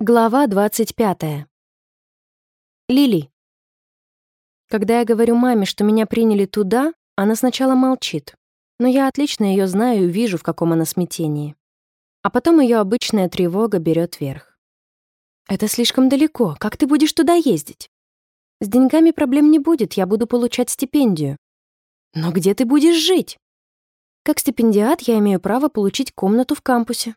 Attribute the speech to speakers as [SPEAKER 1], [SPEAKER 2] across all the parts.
[SPEAKER 1] Глава 25. Лили. Когда я говорю маме, что меня приняли туда, она сначала молчит, но я отлично ее знаю и вижу, в каком она смятении. А потом ее обычная тревога берет верх. «Это слишком далеко. Как ты будешь туда ездить?» «С деньгами проблем не будет, я буду получать стипендию». «Но где ты будешь жить?» «Как стипендиат я имею право получить комнату в кампусе.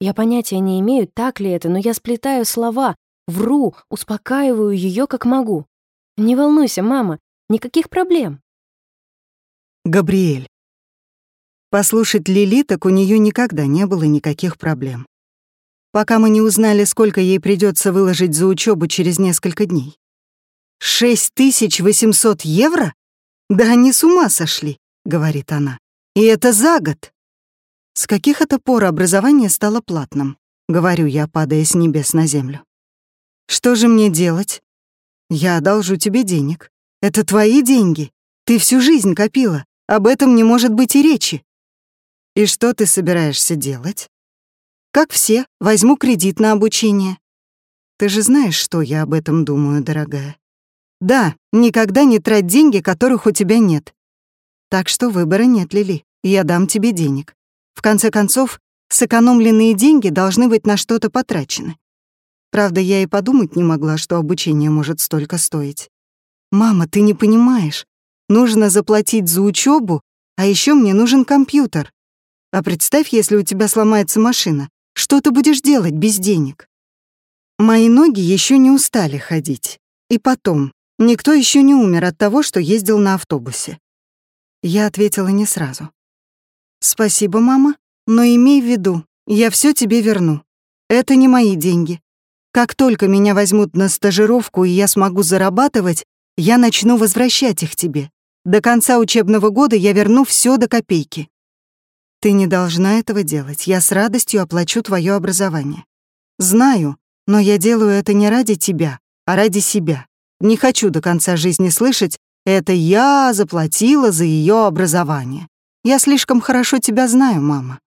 [SPEAKER 1] Я понятия не имею, так ли это, но я сплетаю слова, вру, успокаиваю ее как могу. Не волнуйся, мама, никаких проблем.
[SPEAKER 2] Габриэль. Послушать Лили, так у нее никогда не было никаких проблем. Пока мы не узнали, сколько ей придется выложить за учебу через несколько дней. 6800 евро? Да они с ума сошли, говорит она. И это за год. С каких это пор образование стало платным? Говорю я, падая с небес на землю. Что же мне делать? Я одолжу тебе денег. Это твои деньги. Ты всю жизнь копила. Об этом не может быть и речи. И что ты собираешься делать? Как все, возьму кредит на обучение. Ты же знаешь, что я об этом думаю, дорогая. Да, никогда не трать деньги, которых у тебя нет. Так что выбора нет, Лили. Я дам тебе денег. В конце концов, сэкономленные деньги должны быть на что-то потрачены. Правда, я и подумать не могла, что обучение может столько стоить. «Мама, ты не понимаешь. Нужно заплатить за учебу, а еще мне нужен компьютер. А представь, если у тебя сломается машина. Что ты будешь делать без денег?» Мои ноги еще не устали ходить. И потом, никто еще не умер от того, что ездил на автобусе. Я ответила не сразу. «Спасибо, мама, но имей в виду, я все тебе верну. Это не мои деньги. Как только меня возьмут на стажировку и я смогу зарабатывать, я начну возвращать их тебе. До конца учебного года я верну все до копейки. Ты не должна этого делать. Я с радостью оплачу твое образование. Знаю, но я делаю это не ради тебя, а ради себя. Не хочу до конца жизни слышать «это я заплатила за ее образование». Я слишком хорошо тебя знаю, мама.